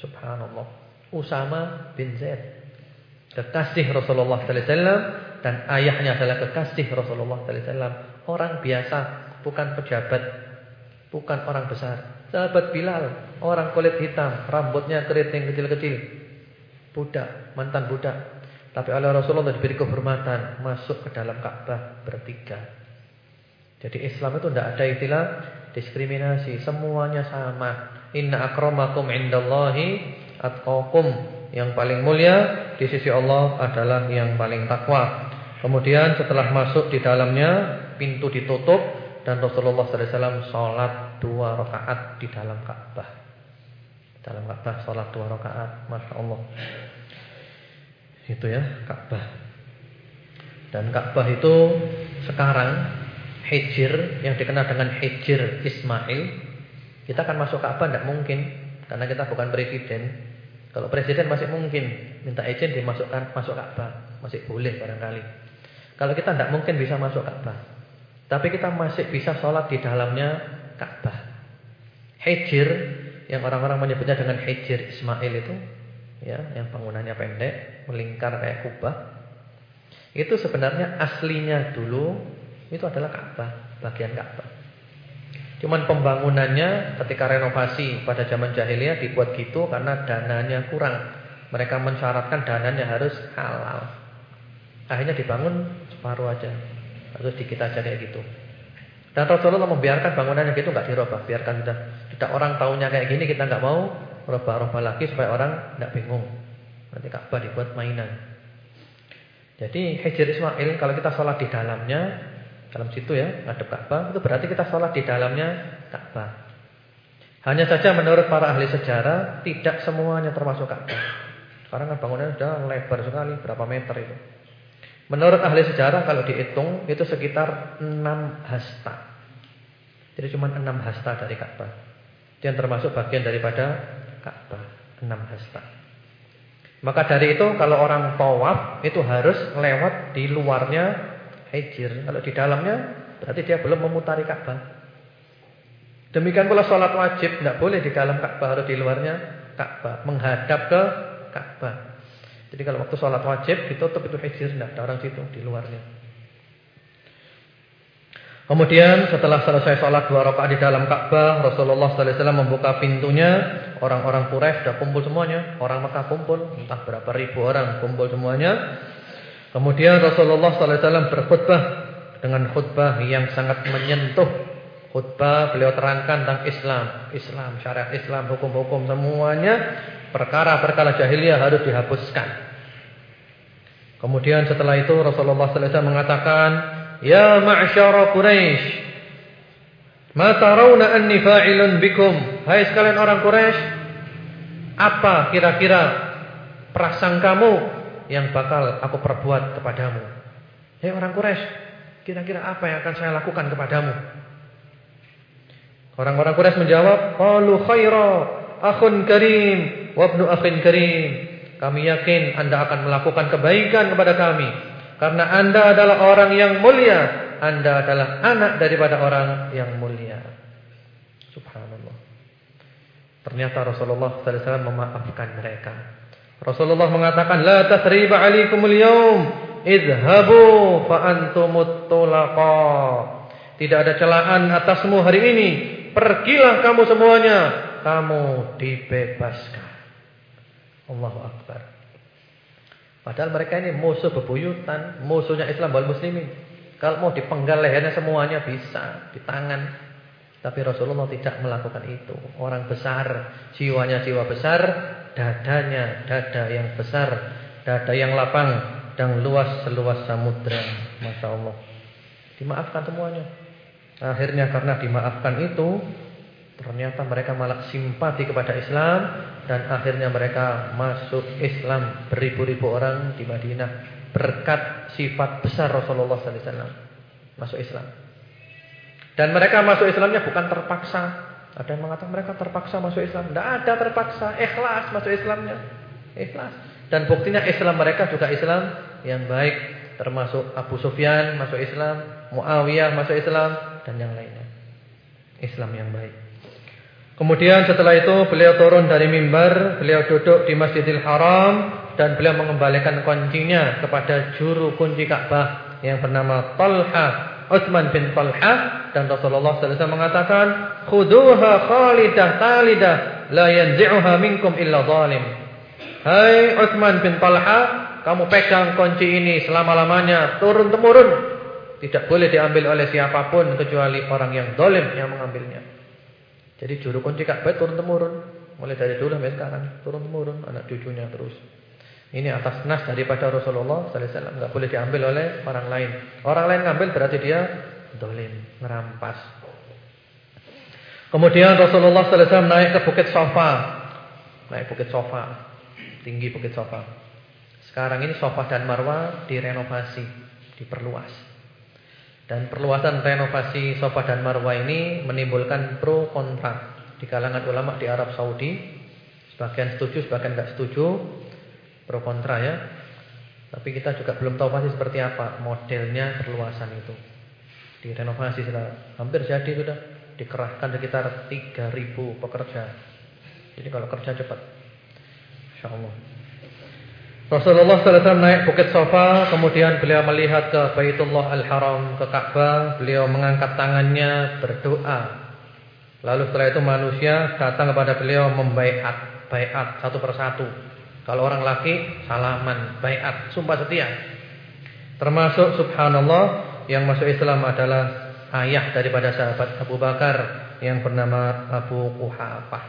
Subhanallah. Usama bin Zaid. Kekasih Rasulullah SAW dan ayahnya adalah kekasih Rasulullah sallallahu alaihi wasallam, orang biasa, bukan pejabat, bukan orang besar. Sahabat Bilal, orang kulit hitam, rambutnya keriting kecil-kecil. Budak, mantan budak. Tapi oleh Rasulullah diberi kehormatan masuk ke dalam Ka'bah bertiga. Jadi Islam itu tidak ada istilah diskriminasi, semuanya sama. Inna akramakum indallahi atqakum. Yang paling mulia di sisi Allah adalah yang paling takwa. Kemudian setelah masuk di dalamnya pintu ditutup dan Rasulullah SAW sholat dua rakaat di dalam Ka'bah. Dalam Ka'bah sholat dua rakaat, masya Allah. Itu ya Ka'bah. Dan Ka'bah itu sekarang Hijir yang dikenal dengan Hijir Ismail. Kita akan masuk Ka'bah tidak mungkin karena kita bukan presiden. Kalau presiden masih mungkin minta izin dimasukkan masuk Ka'bah, masih boleh barangkali. Kalau kita tidak mungkin bisa masuk Ka'bah. Tapi kita masih bisa sholat di dalamnya Ka'bah. Hijir yang orang-orang menyebutnya dengan hijir Ismail itu, ya, yang bangunannya pendek, melingkar kayak kubah. Itu sebenarnya aslinya dulu itu adalah Ka'bah, bagian Ka'bah. Cuman pembangunannya ketika renovasi pada zaman jahiliyah dibuat gitu karena dananya kurang. Mereka mensyaratkan dananya harus halal. Akhirnya dibangun separuh aja atau sedikit aja kayak gitu. Dan Rasulullah membiarkan bangunan yang gitu nggak dirubah, biarkan sudah. Tidak orang tahunya kayak gini kita nggak mau rubah-rubah lagi supaya orang nggak bingung. Nanti Ka'bah dibuat mainan. Jadi Hijr Ismail kalau kita sholat di dalamnya dalam situ ya ada Ka'bah itu berarti kita sholat di dalamnya Ka'bah. Hanya saja menurut para ahli sejarah tidak semuanya termasuk Ka'bah. Sekarang kan bangunannya sudah lebar sekali berapa meter itu. Menurut ahli sejarah kalau dihitung itu sekitar 6 hasta. Jadi cuma 6 hasta dari Ka'bah. Yang termasuk bagian daripada Ka'bah, enam hasta. Maka dari itu kalau orang tawaf itu harus lewat di luarnya hijir. Kalau di dalamnya berarti dia belum memutari Ka'bah. Demikian pula sholat wajib tidak boleh di dalam Ka'bah harus di luarnya Ka'bah, menghadap ke Ka'bah. Jadi kalau waktu sholat wajib ditutup itu hijir tidak ada orang situ di luarnya. Kemudian setelah selesai sholat dua rakaat di dalam Ka'bah, Rasulullah Sallallahu Alaihi Wasallam membuka pintunya. Orang-orang Quraisy sudah kumpul semuanya, orang Mekah kumpul, entah berapa ribu orang kumpul semuanya. Kemudian Rasulullah Wasallam berkhutbah dengan khutbah yang sangat menyentuh. Khutbah beliau terangkan tentang Islam, Islam, syariat Islam, hukum-hukum semuanya. Perkara-perkara jahiliyah harus dihapuskan. Kemudian setelah itu Rasulullah Wasallam mengatakan. Ya ma'syara Quraisy Ma tarawna anni fa'ilun bikum Hai sekalian orang Quraisy Apa kira-kira Prasangkamu Yang bakal aku perbuat kepadamu. Hai orang Quraisy Kira-kira apa yang akan saya lakukan kepadamu? Orang-orang Quraisy menjawab Qalu khaira Akhun karim Wabnu akhin karim. Kami yakin anda akan melakukan kebaikan kepada kami. Karena anda adalah orang yang mulia. Anda adalah anak daripada orang yang mulia. Subhanallah. Ternyata Rasulullah SAW memaafkan mereka Rasulullah mengatakan La tasriba alikumul yawm Idhabu fa'antumut tulaqa Tidak ada celaan atasmu hari ini Pergilah kamu semuanya Kamu dibebaskan Allahu Akbar Padahal mereka ini musuh bebuyutan, musuhnya Islam wal muslimin. Kalau mau dipenggal lehernya semuanya bisa, di tangan. Tapi Rasulullah tidak melakukan itu. Orang besar, jiwanya jiwa besar, dadanya dada yang besar, dada yang lapang dan luas seluas samudra. Masya Allah. Dimaafkan semuanya. Akhirnya karena dimaafkan itu, Ternyata mereka malah simpati kepada Islam dan akhirnya mereka masuk Islam beribu-ribu orang di Madinah berkat sifat besar Rasulullah wasallam masuk Islam. Dan mereka masuk Islamnya bukan terpaksa. Ada yang mengatakan mereka terpaksa masuk Islam. Tidak ada terpaksa, ikhlas masuk Islamnya. Ikhlas. Dan buktinya Islam mereka juga Islam yang baik. Termasuk Abu Sufyan masuk Islam, Muawiyah masuk Islam dan yang lainnya. Islam yang baik. Kemudian setelah itu beliau turun dari mimbar, beliau duduk di Masjidil Haram dan beliau mengembalikan kuncinya kepada juru kunci Ka'bah yang bernama Talha, Utsman bin Talha dan Rasulullah SAW mengatakan, "Khuduha khalidah talidah, la yanzi'uha minkum illa zalim." Hai Utsman bin Talha, kamu pegang kunci ini selama-lamanya turun temurun. Tidak boleh diambil oleh siapa pun kecuali orang yang zalim yang mengambilnya. Jadi juru kunci Ka'bah turun temurun, mulai dari dulu sampai sekarang turun temurun anak cucunya terus. Ini atas nas daripada Rasulullah sallallahu alaihi wasallam, boleh diambil oleh orang lain. Orang lain ngambil berarti dia dolim, merampas. Kemudian Rasulullah sallallahu alaihi wasallam naik ke Bukit Sofa. Naik Bukit Sofa. Tinggi Bukit Sofa. Sekarang ini Sofa dan Marwa direnovasi, diperluas. Dan perluasan renovasi Sofa dan Marwah ini menimbulkan pro kontra di kalangan ulama di Arab Saudi. Sebagian setuju, sebagian tidak setuju. Pro kontra ya. Tapi kita juga belum tahu pasti seperti apa modelnya perluasan itu. Direnovasi sudah hampir jadi sudah dikerahkan sekitar 3000 pekerja. Jadi kalau kerja cepat. Insyaallah. Rasulullah SAW naik Bukit Sofa, kemudian beliau melihat ke Baitullah Al-Haram, ke Ka'bah, beliau mengangkat tangannya berdoa. Lalu setelah itu manusia datang kepada beliau membaiat, baiat satu persatu. Kalau orang laki salaman, baiat, sumpah setia. Termasuk subhanallah yang masuk Islam adalah ayah daripada sahabat Abu Bakar yang bernama Abu Quhafah.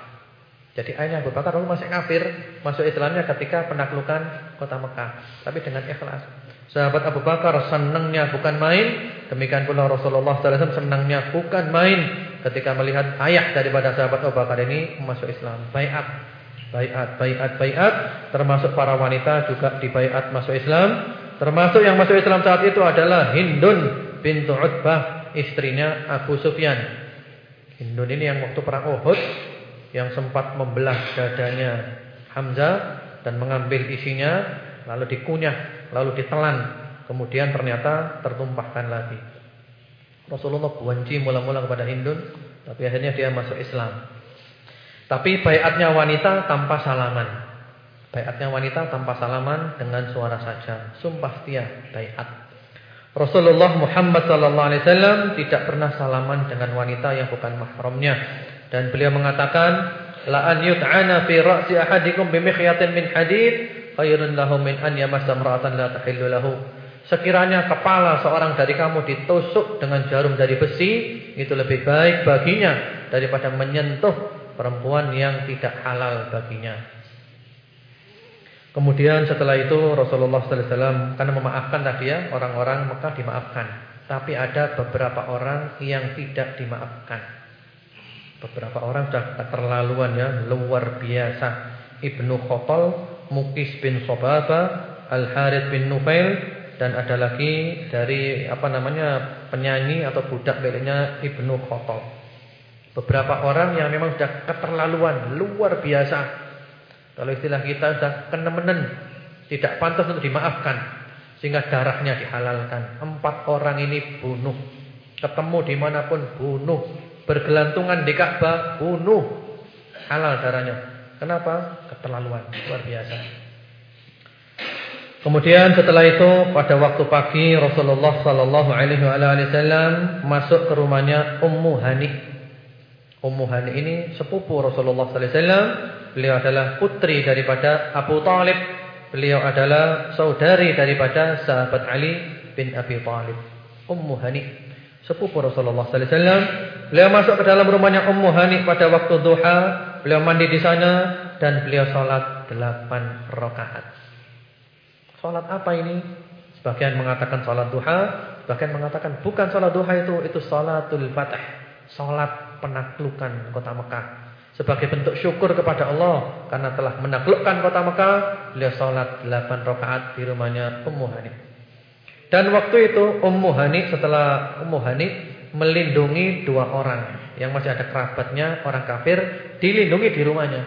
Jadi ayahnya Abu Bakar lalu masih kafir, masuk Islamnya ketika penaklukan kota Mekah, tapi dengan ikhlas. Sahabat Abu Bakar senangnya bukan main, demikian pula Rasulullah SAW senangnya bukan main ketika melihat ayah daripada sahabat Abu Bakar ini masuk Islam. Bayat, bayat, bayat, bayat, termasuk para wanita juga dibaiat masuk Islam. Termasuk yang masuk Islam saat itu adalah Hindun bintu Utbah, istrinya Abu Sufyan. Hindun ini yang waktu perang Uhud yang sempat membelah dadanya Hamzah dan mengambil isinya lalu dikunyah, lalu ditelan, kemudian ternyata tertumpahkan lagi. Rasulullah benci mula-mula kepada Hindun, tapi akhirnya dia masuk Islam. Tapi bayatnya wanita tanpa salaman. Bayatnya wanita tanpa salaman dengan suara saja. Sumpah setia bayat. Rasulullah Muhammad sallallahu alaihi wasallam tidak pernah salaman dengan wanita yang bukan mahramnya dan beliau mengatakan la an yut'ana fi ra'si ahadikum bi mikhyatin min hadid khairun lahu min an yamassa imra'atan la tahillu lahu sekiranya kepala seorang dari kamu ditusuk dengan jarum dari besi itu lebih baik baginya daripada menyentuh perempuan yang tidak halal baginya Kemudian setelah itu Rasulullah sallallahu alaihi wasallam karena memaafkan tadi ya orang-orang Mekah dimaafkan. Tapi ada beberapa orang yang tidak dimaafkan. Beberapa orang sudah keterlaluan ya, luar biasa. Ibnu Khotal, Mukis bin Sobaba, Al Harith bin Nufail dan ada lagi dari apa namanya penyanyi atau budak miliknya Ibnu Khotal. Beberapa orang yang memang sudah keterlaluan, luar biasa kalau istilah kita sudah kenemenen, tidak pantas untuk dimaafkan, sehingga darahnya dihalalkan. Empat orang ini bunuh, ketemu di mana pun bunuh, bergelantungan di Ka'bah bunuh, halal darahnya. Kenapa? Keterlaluan, luar biasa. Kemudian setelah itu pada waktu pagi Rasulullah Sallallahu Alaihi Wasallam masuk ke rumahnya Ummu Hani. Ummu Hani ini sepupu Rasulullah Sallallahu Alaihi Wasallam Beliau adalah putri daripada Abu Talib. Beliau adalah saudari daripada sahabat Ali bin Abi Talib. Ummu Hani. Sepupu Rasulullah sallallahu alaihi wasallam. Beliau masuk ke dalam rumahnya Ummu Hani pada waktu duha. Beliau mandi di sana dan beliau salat 8 rakaat. Salat apa ini? Sebagian mengatakan salat duha, sebagian mengatakan bukan salat duha itu, itu salatul fatah. Salat penaklukan kota Mekah sebagai bentuk syukur kepada Allah karena telah menaklukkan kota Mekah, beliau salat 8 rakaat di rumahnya Ummu Hani. Dan waktu itu Ummu Hani setelah Ummu Hani melindungi dua orang yang masih ada kerabatnya orang kafir dilindungi di rumahnya.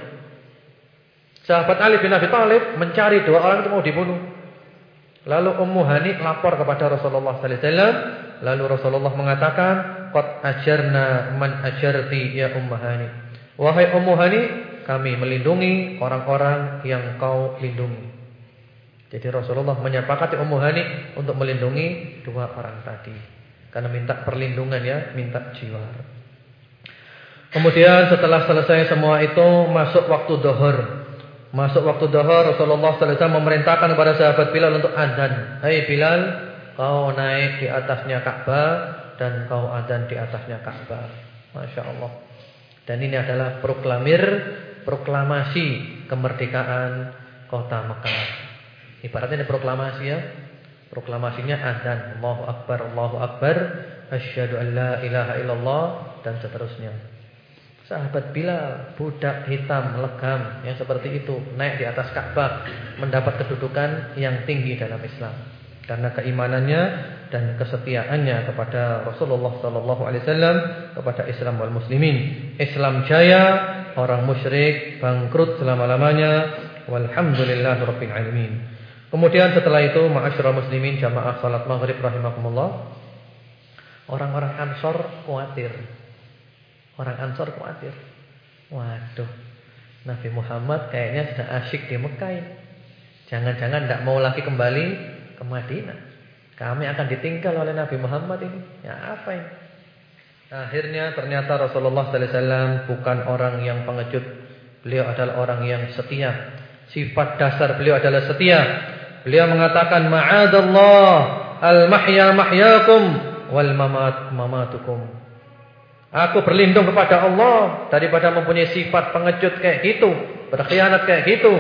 Sahabat Ali bin Abi Thalib mencari dua orang itu mau dibunuh. Lalu Ummu Hani lapor kepada Rasulullah sallallahu alaihi wasallam, lalu Rasulullah mengatakan, "Qad ajarna man ajarti ya Ummu Hani." Wahai Ummu Hani, kami melindungi orang-orang yang kau lindungi. Jadi Rasulullah menyepakati Ummu Hani untuk melindungi dua orang tadi. Karena minta perlindungan ya, minta jiwa. Kemudian setelah selesai semua itu masuk waktu dohor. Masuk waktu dohor Rasulullah selesai memerintahkan kepada sahabat Bilal untuk adzan. Hai hey Bilal, kau naik di atasnya Ka'bah dan kau adzan di atasnya Ka'bah. Masya Allah. Dan ini adalah proklamir proklamasi kemerdekaan kota Mekah. Ibaratnya ini proklamasi ya. Proklamasinya adzan, Allahu Akbar, Allahu Akbar, asyhadu an la ilaha illallah dan seterusnya. Sahabat Bilal, budak hitam legam yang seperti itu naik di atas Ka'bah mendapat kedudukan yang tinggi dalam Islam karena keimanannya dan kesetiaannya kepada Rasulullah sallallahu alaihi wasallam kepada Islam wal muslimin. Islam jaya, orang musyrik bangkrut selama-lamanya. Walhamdulillahirabbil alamin. Kemudian setelah itu ma'asyiral muslimin jamaah salat maghrib rahimakumullah. Orang-orang Ansor khawatir. Orang Ansor khawatir. Waduh. Nabi Muhammad kayaknya sudah asyik di Mekah Jangan-jangan tidak mau lagi kembali ke Madinah. Kami akan ditinggal oleh Nabi Muhammad ini. Ya apa ini? Akhirnya ternyata Rasulullah sallallahu alaihi wasallam bukan orang yang pengecut. Beliau adalah orang yang setia. Sifat dasar beliau adalah setia. Beliau mengatakan ma'adallah al-mahya mahyakum wal mamat mamatukum. Aku berlindung kepada Allah daripada mempunyai sifat pengecut kayak gitu, berkhianat kayak gitu.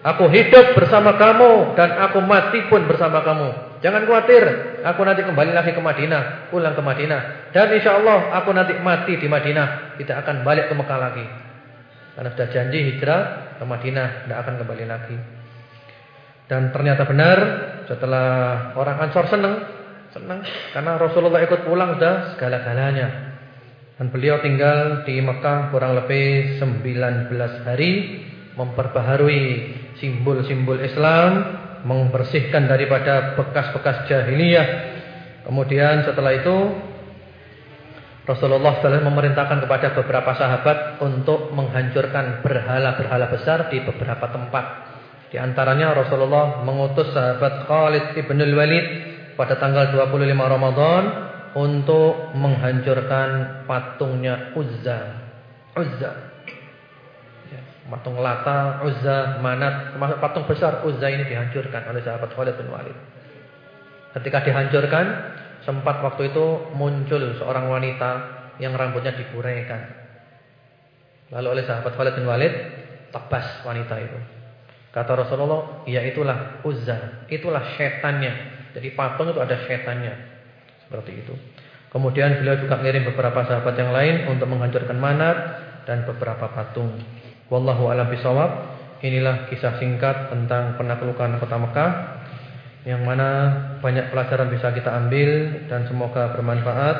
Aku hidup bersama kamu dan aku mati pun bersama kamu. Jangan khawatir, aku nanti kembali lagi ke Madinah, pulang ke Madinah. Dan insya Allah aku nanti mati di Madinah, tidak akan balik ke Mekah lagi. Karena sudah janji hijrah ke Madinah, tidak akan kembali lagi. Dan ternyata benar, setelah orang Ansor senang, senang karena Rasulullah ikut pulang sudah segala-galanya. Dan beliau tinggal di Mekah kurang lebih 19 hari memperbaharui simbol-simbol Islam, membersihkan daripada bekas-bekas jahiliyah. Kemudian setelah itu Rasulullah SAW memerintahkan kepada beberapa sahabat untuk menghancurkan berhala-berhala besar di beberapa tempat. Di antaranya Rasulullah mengutus sahabat Khalid ibn al-Walid pada tanggal 25 Ramadan untuk menghancurkan patungnya Uzza. Uzza. Patung Lata, Uzza, Manat, termasuk patung besar Uzza ini dihancurkan oleh sahabat Khalid bin Walid. Ketika dihancurkan, sempat waktu itu muncul seorang wanita yang rambutnya diburaikan. Lalu oleh sahabat Khalid bin Walid, tebas wanita itu. Kata Rasulullah, ya itulah Uzza, itulah setannya. Jadi patung itu ada setannya. Seperti itu. Kemudian beliau juga mengirim beberapa sahabat yang lain untuk menghancurkan manat dan beberapa patung. Wallahu a'lam bishawab. Inilah kisah singkat tentang penaklukan kota Mekah yang mana banyak pelajaran bisa kita ambil dan semoga bermanfaat.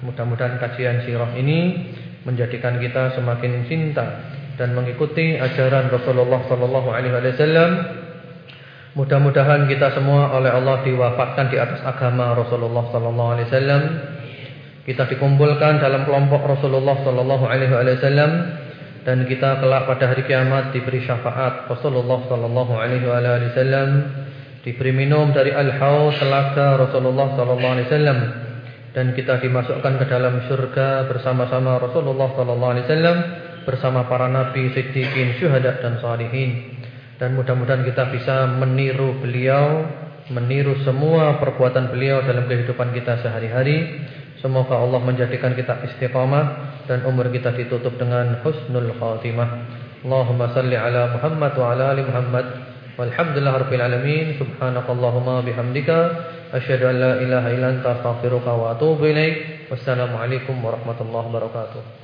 Mudah-mudahan kajian sirah ini menjadikan kita semakin cinta dan mengikuti ajaran Rasulullah sallallahu alaihi wasallam Mudah-mudahan kita semua oleh Allah diwafatkan di atas agama Rasulullah sallallahu alaihi wasallam. Kita dikumpulkan dalam kelompok Rasulullah sallallahu alaihi wasallam dan kita kelak pada hari kiamat diberi syafaat. Rasulullah sallallahu alaihi wasallam, diberi minum dari al-haud telaga Rasulullah sallallahu alaihi wasallam. Dan kita dimasukkan ke dalam surga bersama-sama Rasulullah sallallahu alaihi wasallam bersama para nabi, siddiqin, syuhada dan salihin. Dan mudah-mudahan kita bisa meniru beliau, meniru semua perbuatan beliau dalam kehidupan kita sehari-hari. Semoga Allah menjadikan kita istiqamah dan umur kita ditutup dengan husnul khatimah. Allahumma salli ala Muhammad wa ala ali Muhammad. Walhamdulillah rabbil alamin. Subhanakallahumma bihamdika asyhadu an la ilaha illa anta astaghfiruka wa atubu ilaik. Wassalamualaikum warahmatullahi wabarakatuh.